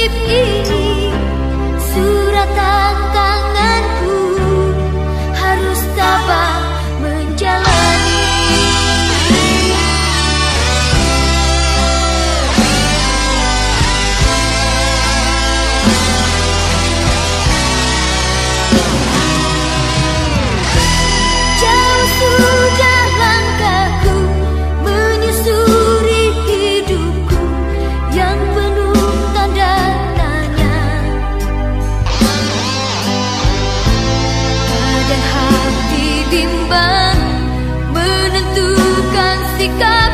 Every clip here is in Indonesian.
deep in bimbang menentukan sikapku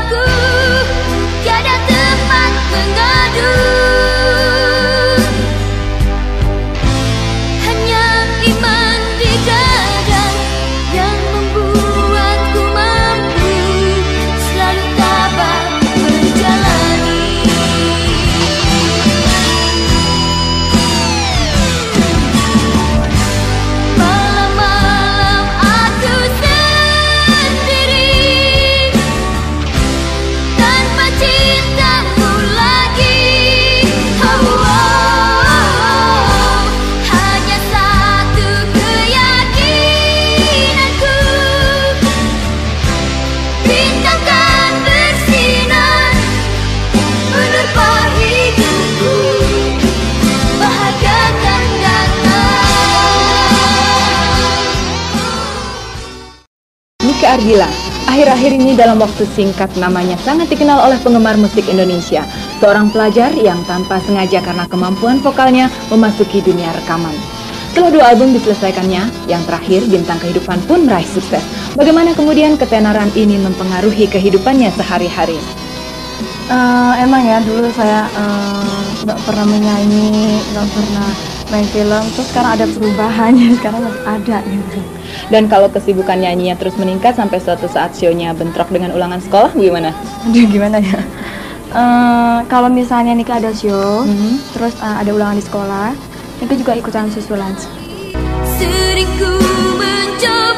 Ardila. Akhir-akhir ini dalam waktu singkat namanya sangat dikenal oleh penggemar musik Indonesia. Seorang pelajar yang tanpa sengaja karena kemampuan vokalnya memasuki dunia rekaman. Setelah dua album diselesaikannya, yang terakhir Bintang Kehidupan pun meraih sukses. Bagaimana kemudian ketenaran ini mempengaruhi kehidupannya sehari-hari? Eh, emang ya dulu saya eh, nggak pernah menyanyi, nggak pernah main film. Terus sekarang ada perubahannya, sekarang masih ada gitu. Dan kalau kesibukan nyanyinya terus meningkat sampai suatu saat show-nya bentrok dengan ulangan sekolah, gimana? Aduh gimana ya? Eh, kalau misalnya Nika ada show, Mhm. terus eh, ada ulangan di sekolah, Nika juga ikutan susulan. Sering ku mencoba